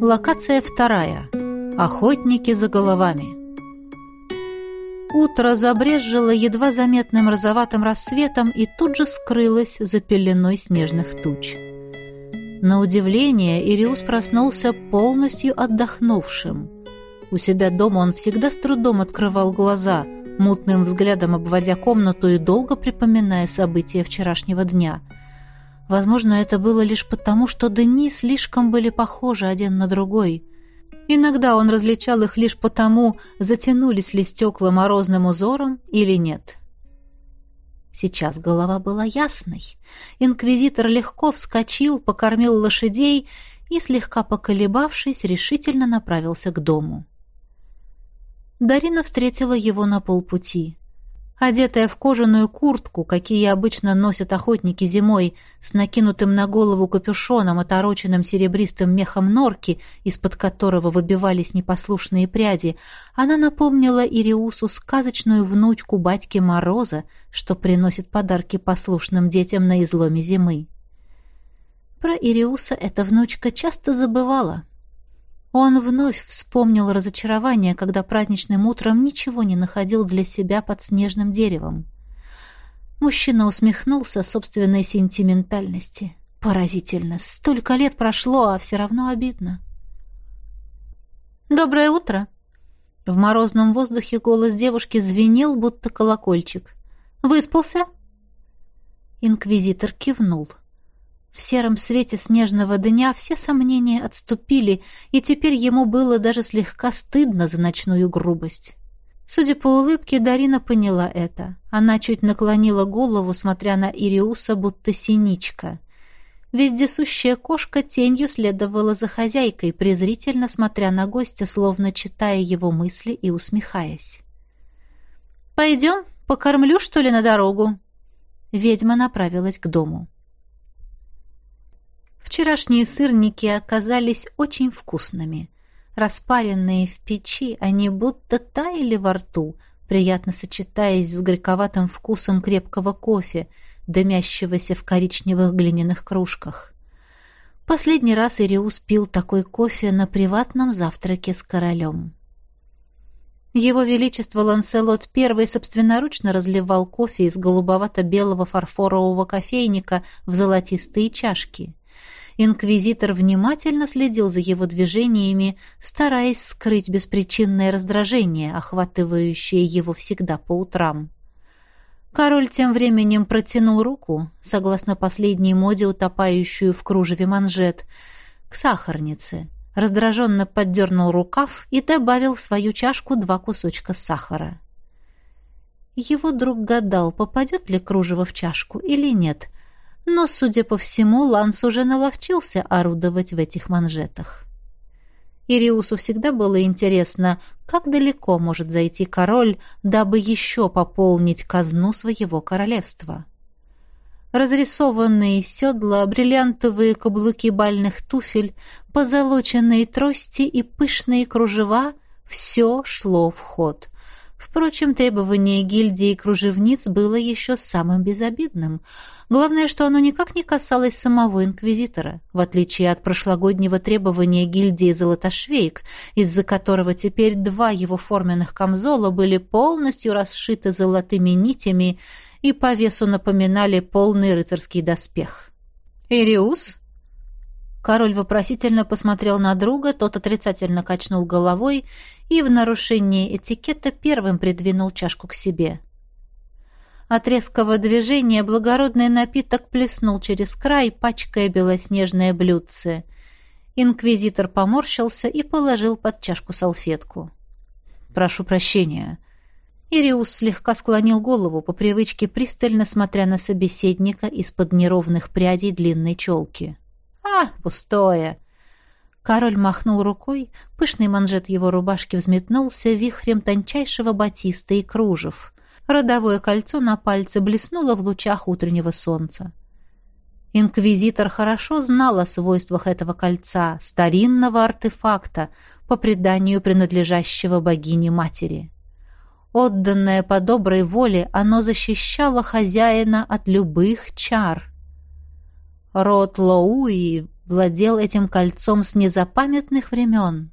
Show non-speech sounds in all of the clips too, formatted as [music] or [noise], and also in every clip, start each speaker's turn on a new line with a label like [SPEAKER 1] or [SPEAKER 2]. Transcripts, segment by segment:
[SPEAKER 1] Локация вторая. Охотники за головами. Утро забрежило едва заметным розоватым рассветом и тут же скрылось за пеленой снежных туч. На удивление Ириус проснулся полностью отдохнувшим. У себя дома он всегда с трудом открывал глаза, мутным взглядом обводя комнату и долго припоминая события вчерашнего дня – Возможно, это было лишь потому, что дни слишком были похожи один на другой. Иногда он различал их лишь потому, затянулись ли стекла морозным узором или нет. Сейчас голова была ясной. Инквизитор легко вскочил, покормил лошадей и, слегка поколебавшись, решительно направился к дому. Дарина встретила его на полпути. Одетая в кожаную куртку, какие обычно носят охотники зимой, с накинутым на голову капюшоном, отороченным серебристым мехом норки, из-под которого выбивались непослушные пряди, она напомнила Ириусу сказочную внучку батьки Мороза, что приносит подарки послушным детям на изломе зимы. Про Ириуса эта внучка часто забывала — он вновь вспомнил разочарование, когда праздничным утром ничего не находил для себя под снежным деревом. Мужчина усмехнулся собственной сентиментальности. Поразительно. Столько лет прошло, а все равно обидно. «Доброе утро!» В морозном воздухе голос девушки звенел, будто колокольчик. «Выспался?» Инквизитор кивнул. — в сером свете снежного дня все сомнения отступили, и теперь ему было даже слегка стыдно за ночную грубость. Судя по улыбке, Дарина поняла это. Она чуть наклонила голову, смотря на Ириуса, будто синичка. Вездесущая кошка тенью следовала за хозяйкой, презрительно смотря на гостя, словно читая его мысли и усмехаясь. «Пойдем, покормлю, что ли, на дорогу?» Ведьма направилась к дому. Вчерашние сырники оказались очень вкусными. Распаренные в печи, они будто таяли во рту, приятно сочетаясь с горьковатым вкусом крепкого кофе, дымящегося в коричневых глиняных кружках. Последний раз Ириус пил такой кофе на приватном завтраке с королем. Его Величество Ланселот I собственноручно разливал кофе из голубовато-белого фарфорового кофейника в золотистые чашки. Инквизитор внимательно следил за его движениями, стараясь скрыть беспричинное раздражение, охватывающее его всегда по утрам. Король тем временем протянул руку, согласно последней моде, утопающую в кружеве манжет, к сахарнице, раздраженно поддернул рукав и добавил в свою чашку два кусочка сахара. Его друг гадал, попадет ли кружево в чашку или нет, но, судя по всему, Ланс уже наловчился орудовать в этих манжетах. Ириусу всегда было интересно, как далеко может зайти король, дабы еще пополнить казну своего королевства. Разрисованные седла, бриллиантовые каблуки бальных туфель, позолоченные трости и пышные кружева — все шло в ход. Впрочем, требование гильдии кружевниц было еще самым безобидным. Главное, что оно никак не касалось самого инквизитора, в отличие от прошлогоднего требования гильдии золотошвейк, из-за которого теперь два его форменных камзола были полностью расшиты золотыми нитями и по весу напоминали полный рыцарский доспех. «Ириус?» Король вопросительно посмотрел на друга, тот отрицательно качнул головой и в нарушении этикета первым придвинул чашку к себе. От резкого движения благородный напиток плеснул через край, пачкая белоснежное блюдце. Инквизитор поморщился и положил под чашку салфетку. «Прошу прощения». Ириус слегка склонил голову, по привычке пристально смотря на собеседника из-под неровных прядей длинной челки. «А, пустое!» Король махнул рукой, пышный манжет его рубашки взметнулся вихрем тончайшего батиста и кружев. Родовое кольцо на пальце блеснуло в лучах утреннего солнца. Инквизитор хорошо знал о свойствах этого кольца, старинного артефакта, по преданию принадлежащего богине-матери. Отданное по доброй воле, оно защищало хозяина от любых чар — Род Лоуи владел этим кольцом с незапамятных времен.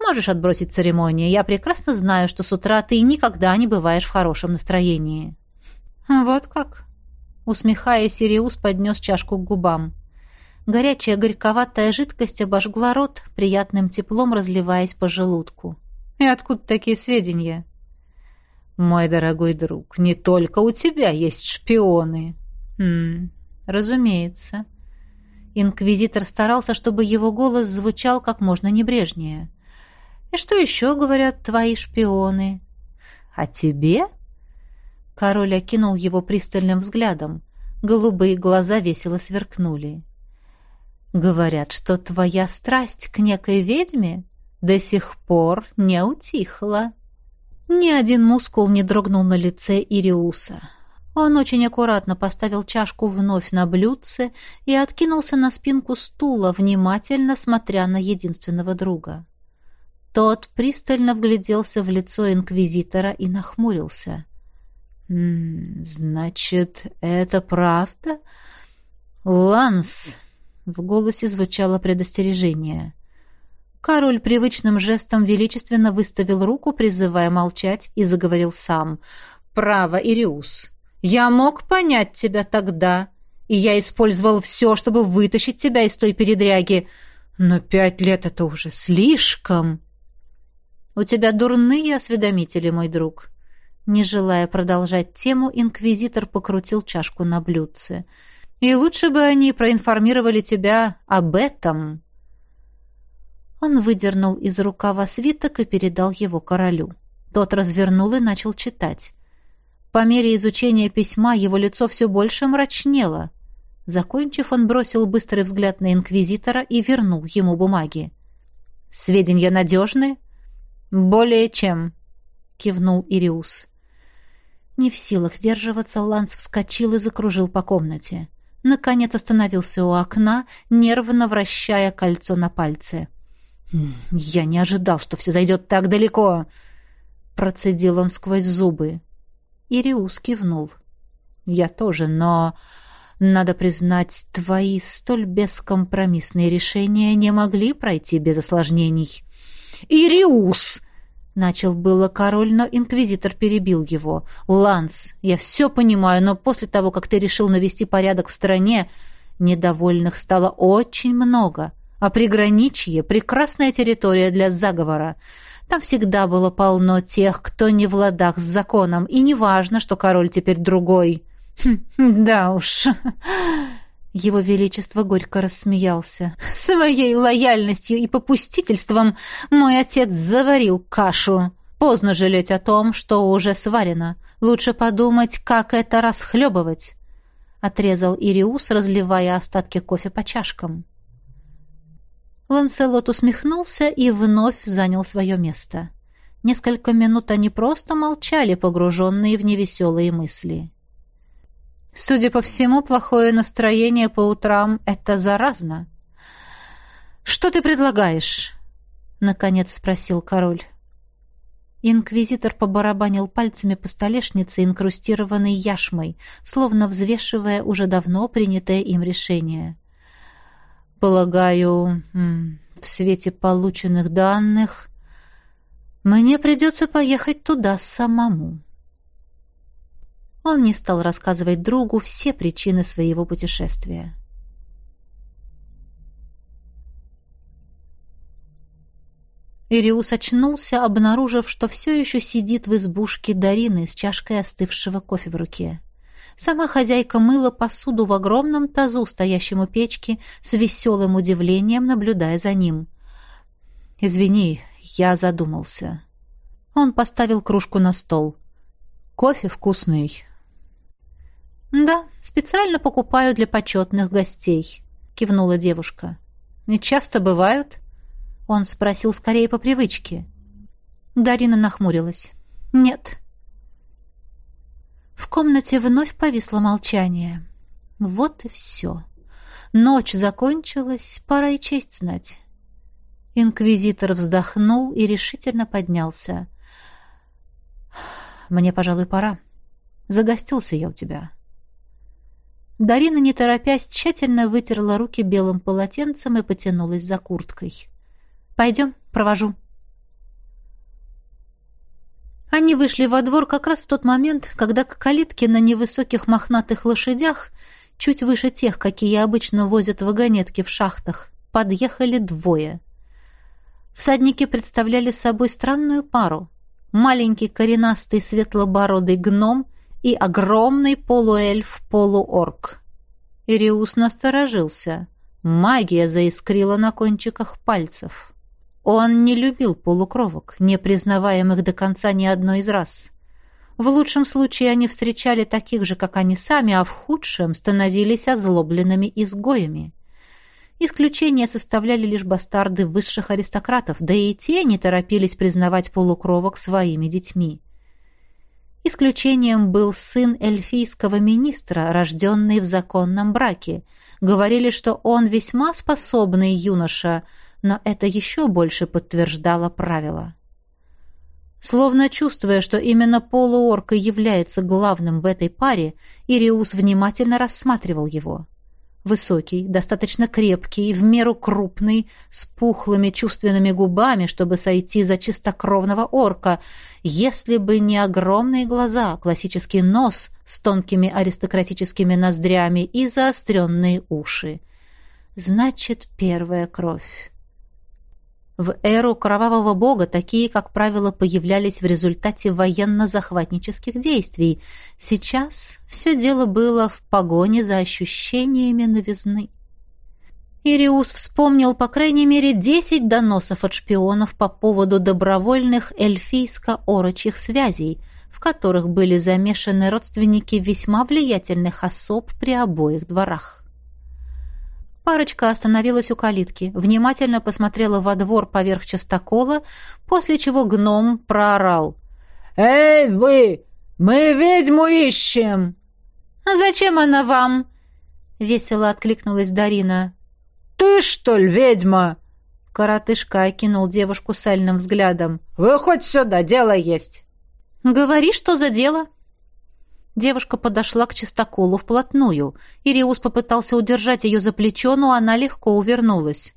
[SPEAKER 1] Можешь отбросить церемонию. Я прекрасно знаю, что с утра ты никогда не бываешь в хорошем настроении. Вот как? Усмехаясь, Сириус поднес чашку к губам. Горячая горьковатая жидкость обожгла рот, приятным теплом разливаясь по желудку. И откуда такие сведения? Мой дорогой друг, не только у тебя есть шпионы. Хм, разумеется. Инквизитор старался, чтобы его голос звучал как можно небрежнее. И что еще говорят твои шпионы? А тебе? Король окинул его пристальным взглядом. Голубые глаза весело сверкнули. Говорят, что твоя страсть к некой ведьме до сих пор не утихла. Ни один мускул не дрогнул на лице Ириуса. Он очень аккуратно поставил чашку вновь на блюдце и откинулся на спинку стула, внимательно смотря на единственного друга. Тот пристально вгляделся в лицо инквизитора и нахмурился. «М -м, «Значит, это правда?» «Ланс!» — в голосе звучало предостережение. Король привычным жестом величественно выставил руку, призывая молчать, и заговорил сам. «Право, Ириус, я мог понять тебя тогда, и я использовал все, чтобы вытащить тебя из той передряги, но пять лет — это уже слишком!» «У тебя дурные осведомители, мой друг». Не желая продолжать тему, инквизитор покрутил чашку на блюдце. «И лучше бы они проинформировали тебя об этом». Он выдернул из рукава свиток и передал его королю. Тот развернул и начал читать. По мере изучения письма его лицо все больше мрачнело. Закончив, он бросил быстрый взгляд на инквизитора и вернул ему бумаги. «Сведения надежны?» «Более чем», — кивнул Ириус. Не в силах сдерживаться, Ланс вскочил и закружил по комнате. Наконец остановился у окна, нервно вращая кольцо на пальце. «Я не ожидал, что все зайдет так далеко!» Процедил он сквозь зубы. Ириус кивнул. «Я тоже, но...» Надо признать, твои столь бескомпромиссные решения не могли пройти без осложнений. «Ириус!» — начал было король, но инквизитор перебил его. «Ланс, я все понимаю, но после того, как ты решил навести порядок в стране, недовольных стало очень много. А приграничье — прекрасная территория для заговора. Там всегда было полно тех, кто не в ладах с законом, и не важно, что король теперь другой». Хм, «Да уж...» Его Величество горько рассмеялся. «Своей лояльностью и попустительством мой отец заварил кашу. Поздно жалеть о том, что уже сварено. Лучше подумать, как это расхлебывать». Отрезал Ириус, разливая остатки кофе по чашкам. Ланселот усмехнулся и вновь занял свое место. Несколько минут они просто молчали, погруженные в невеселые мысли. Судя по всему, плохое настроение по утрам — это заразно. «Что ты предлагаешь?» — наконец спросил король. Инквизитор побарабанил пальцами по столешнице, инкрустированной яшмой, словно взвешивая уже давно принятое им решение. «Полагаю, в свете полученных данных мне придется поехать туда самому». Он не стал рассказывать другу все причины своего путешествия. Ириус очнулся, обнаружив, что все еще сидит в избушке Дарины с чашкой остывшего кофе в руке. Сама хозяйка мыла посуду в огромном тазу, стоящем у печки, с веселым удивлением наблюдая за ним. «Извини, я задумался». Он поставил кружку на стол. «Кофе вкусный, «Да, специально покупаю для почетных гостей», — кивнула девушка. «Не часто бывают?» Он спросил скорее по привычке. Дарина нахмурилась. «Нет». В комнате вновь повисло молчание. Вот и все. Ночь закончилась, пора и честь знать. Инквизитор вздохнул и решительно поднялся. «Мне, пожалуй, пора. Загостился я у тебя». Дарина, не торопясь, тщательно вытерла руки белым полотенцем и потянулась за курткой. «Пойдем, провожу». Они вышли во двор как раз в тот момент, когда к калитке на невысоких мохнатых лошадях, чуть выше тех, какие обычно возят вагонетки в шахтах, подъехали двое. Всадники представляли собой странную пару. Маленький коренастый светлобородый гном — и огромный полуэльф-полуорк. Ириус насторожился. Магия заискрила на кончиках пальцев. Он не любил полукровок, не признавая их до конца ни одной из раз. В лучшем случае они встречали таких же, как они сами, а в худшем становились озлобленными изгоями. Исключение составляли лишь бастарды высших аристократов, да и те не торопились признавать полукровок своими детьми. Исключением был сын эльфийского министра, рожденный в законном браке. Говорили, что он весьма способный юноша, но это еще больше подтверждало правило. Словно чувствуя, что именно полуорка является главным в этой паре, Ириус внимательно рассматривал его. Высокий, достаточно крепкий, в меру крупный, с пухлыми чувственными губами, чтобы сойти за чистокровного орка, если бы не огромные глаза, классический нос с тонкими аристократическими ноздрями и заостренные уши. Значит, первая кровь. В эру кровавого бога такие, как правило, появлялись в результате военно-захватнических действий. Сейчас все дело было в погоне за ощущениями новизны. Ириус вспомнил по крайней мере десять доносов от шпионов по поводу добровольных эльфийско-орочьих связей, в которых были замешаны родственники весьма влиятельных особ при обоих дворах. Парочка остановилась у калитки, внимательно посмотрела во двор поверх частокола, после чего гном проорал. «Эй, вы! Мы ведьму ищем!» «А зачем она вам?» — весело откликнулась Дарина. «Ты, что ли, ведьма?» Коротышка окинул девушку сальным взглядом. «Выходь сюда, дело есть!» «Говори, что за дело?» Девушка подошла к чистоколу вплотную. Ириус попытался удержать ее за плечо, но она легко увернулась.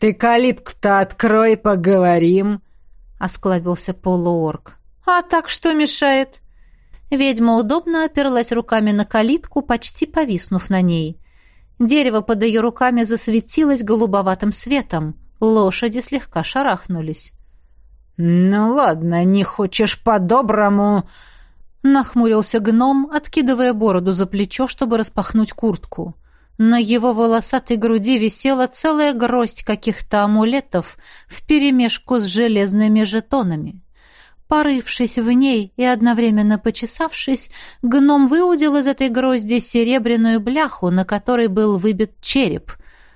[SPEAKER 1] «Ты калитку-то открой, поговорим!» — осклабился полуорг. «А так что мешает?» Ведьма удобно оперлась руками на калитку, почти повиснув на ней. Дерево под ее руками засветилось голубоватым светом. Лошади слегка шарахнулись. «Ну ладно, не хочешь по-доброму...» Нахмурился гном, откидывая бороду за плечо, чтобы распахнуть куртку. На его волосатой груди висела целая гроздь каких-то амулетов вперемешку с железными жетонами. Порывшись в ней и одновременно почесавшись, гном выудил из этой грозди серебряную бляху, на которой был выбит череп,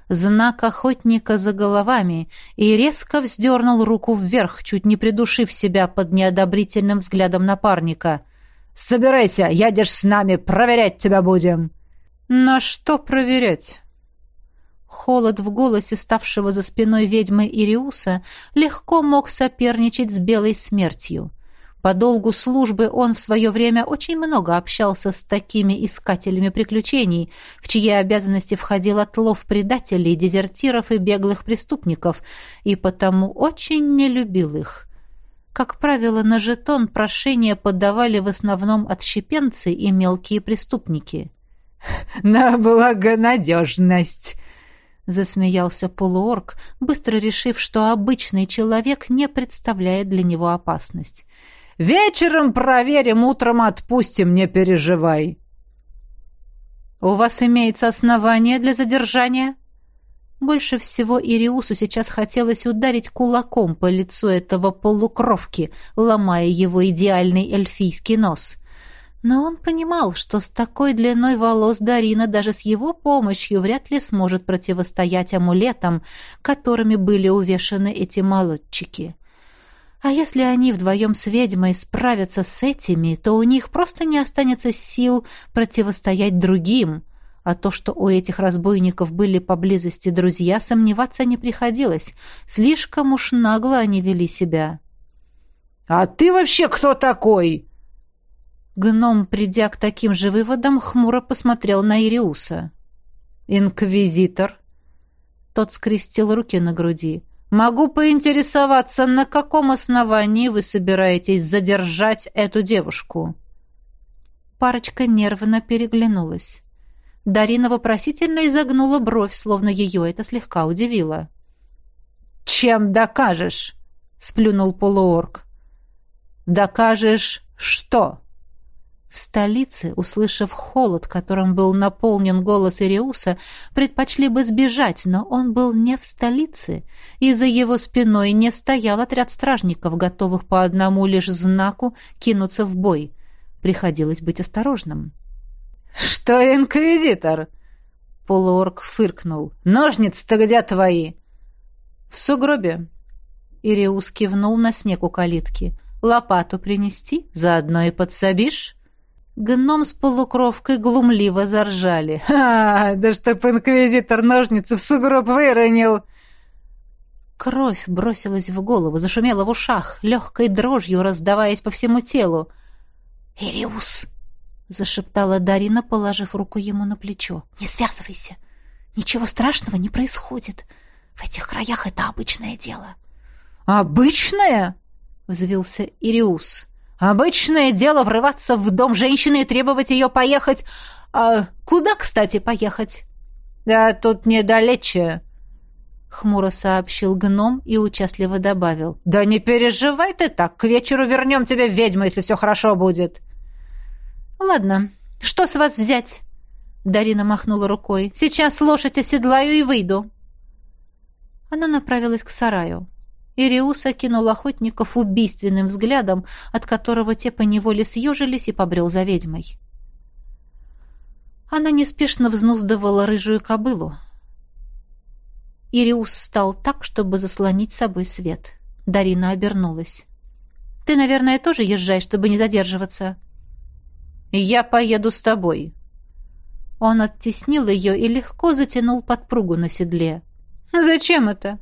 [SPEAKER 1] знак охотника за головами, и резко вздернул руку вверх, чуть не придушив себя под неодобрительным взглядом напарника — Собирайся, едешь с нами, проверять тебя будем!» «На что проверять?» Холод в голосе ставшего за спиной ведьмы Ириуса легко мог соперничать с белой смертью. По долгу службы он в свое время очень много общался с такими искателями приключений, в чьи обязанности входил отлов предателей, дезертиров и беглых преступников, и потому очень не любил их. Как правило, на жетон прошения подавали в основном отщепенцы и мелкие преступники. [laughs] «На благонадежность!» — засмеялся полуорг, быстро решив, что обычный человек не представляет для него опасность. «Вечером проверим, утром отпустим, не переживай!» «У вас имеется основание для задержания?» Больше всего Ириусу сейчас хотелось ударить кулаком по лицу этого полукровки, ломая его идеальный эльфийский нос. Но он понимал, что с такой длиной волос Дарина даже с его помощью вряд ли сможет противостоять амулетам, которыми были увешаны эти молодчики. А если они вдвоем с ведьмой справятся с этими, то у них просто не останется сил противостоять другим — а то, что у этих разбойников были поблизости друзья, сомневаться не приходилось. Слишком уж нагло они вели себя. «А ты вообще кто такой?» Гном, придя к таким же выводам, хмуро посмотрел на Ириуса. «Инквизитор?» Тот скрестил руки на груди. «Могу поинтересоваться, на каком основании вы собираетесь задержать эту девушку?» Парочка нервно переглянулась. Дарина вопросительно изогнула бровь, словно ее это слегка удивило. «Чем докажешь?» — сплюнул полуорг. «Докажешь что?» В столице, услышав холод, которым был наполнен голос Ириуса, предпочли бы сбежать, но он был не в столице, и за его спиной не стоял отряд стражников, готовых по одному лишь знаку кинуться в бой. Приходилось быть осторожным. «Что, инквизитор?» Полуорг фыркнул. «Ножницы-то где твои?» «В сугробе». Ириус кивнул на снег у калитки. «Лопату принести? Заодно и подсобишь?» Гном с полукровкой глумливо заржали. «Ха! Да чтоб инквизитор ножницы в сугроб выронил!» Кровь бросилась в голову, зашумела в ушах, легкой дрожью раздаваясь по всему телу. «Ириус!» — зашептала Дарина, положив руку ему на плечо. «Не связывайся! Ничего страшного не происходит. В этих краях это обычное дело». «Обычное?» — взвился Ириус. Обычное дело врываться в дом женщины и требовать ее поехать... А куда, кстати, поехать? Да тут недалече, хмуро сообщил гном и участливо добавил. Да не переживай ты так, к вечеру вернем тебя ведьма, если все хорошо будет. Ладно, что с вас взять? Дарина махнула рукой. Сейчас лошадь оседлаю и выйду. Она направилась к сараю. Ириус окинул охотников убийственным взглядом, от которого те поневоле съежились и побрел за ведьмой. Она неспешно взнуздывала рыжую кобылу. Ириус встал так, чтобы заслонить собой свет. Дарина обернулась. «Ты, наверное, тоже езжай, чтобы не задерживаться?» «Я поеду с тобой». Он оттеснил ее и легко затянул подпругу на седле. «Зачем это?»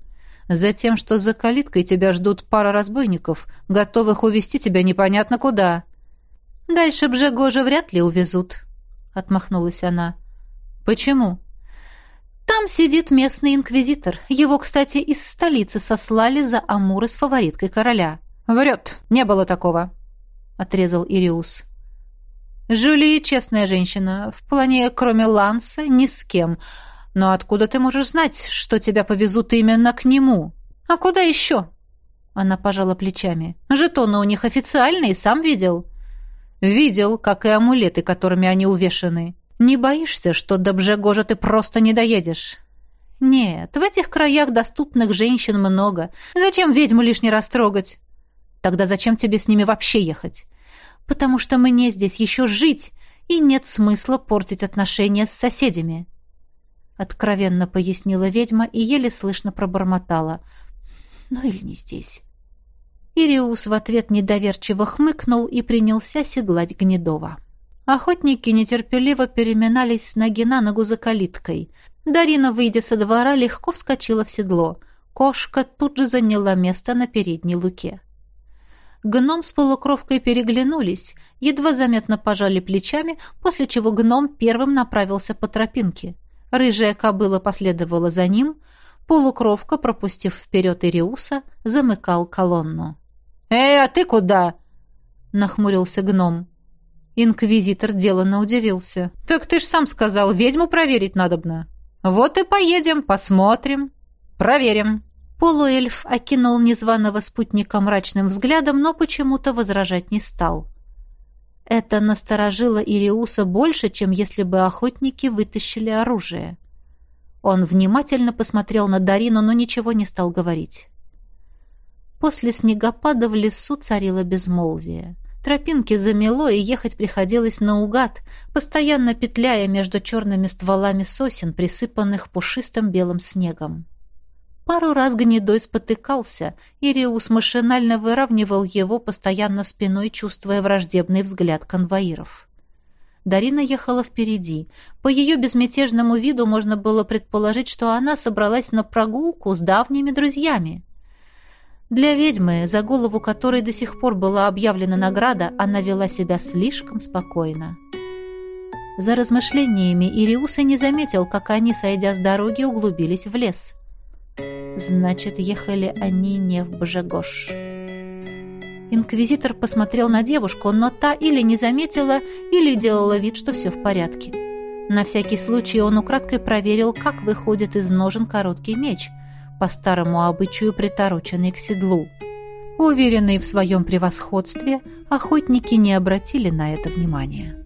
[SPEAKER 1] Затем, что за калиткой тебя ждут пара разбойников, готовых увести тебя непонятно куда. Дальше Бжегожа вряд ли увезут, отмахнулась она. Почему? Там сидит местный инквизитор. Его, кстати, из столицы сослали за Амуры с фавориткой короля. Врет, не было такого, отрезал Ириус. Жюли честная женщина, в плане кроме Ланса ни с кем. Но откуда ты можешь знать, что тебя повезут именно к нему? А куда еще?» Она пожала плечами. «Жетоны у них официальные, сам видел?» «Видел, как и амулеты, которыми они увешаны. Не боишься, что до Бжегожа ты просто не доедешь?» «Нет, в этих краях доступных женщин много. Зачем ведьму лишний раз трогать?» «Тогда зачем тебе с ними вообще ехать?» «Потому что мне здесь еще жить, и нет смысла портить отношения с соседями». — откровенно пояснила ведьма и еле слышно пробормотала. «Ну или не здесь». Ириус в ответ недоверчиво хмыкнул и принялся седлать Гнедова. Охотники нетерпеливо переминались с ноги на ногу за калиткой. Дарина, выйдя со двора, легко вскочила в седло. Кошка тут же заняла место на передней луке. Гном с полукровкой переглянулись, едва заметно пожали плечами, после чего гном первым направился по тропинке. Рыжая кобыла последовала за ним, полукровка, пропустив вперед Ириуса, замыкал колонну. «Эй, а ты куда?» — нахмурился гном. Инквизитор деланно удивился. «Так ты ж сам сказал, ведьму проверить надобно. Вот и поедем, посмотрим, проверим». Полуэльф окинул незваного спутника мрачным взглядом, но почему-то возражать не стал. Это насторожило Ириуса больше, чем если бы охотники вытащили оружие. Он внимательно посмотрел на Дарину, но ничего не стал говорить. После снегопада в лесу царило безмолвие. Тропинки замело, и ехать приходилось наугад, постоянно петляя между черными стволами сосен, присыпанных пушистым белым снегом. Пару раз гнедой спотыкался, и Риус машинально выравнивал его, постоянно спиной чувствуя враждебный взгляд конвоиров. Дарина ехала впереди. По ее безмятежному виду можно было предположить, что она собралась на прогулку с давними друзьями. Для ведьмы, за голову которой до сих пор была объявлена награда, она вела себя слишком спокойно. За размышлениями Ириус и не заметил, как они, сойдя с дороги, углубились в лес. Значит, ехали они не в Бжегош. Инквизитор посмотрел на девушку, но та или не заметила, или делала вид, что все в порядке. На всякий случай он украдкой проверил, как выходит из ножен короткий меч, по старому обычаю притороченный к седлу. Уверенные в своем превосходстве, охотники не обратили на это внимания.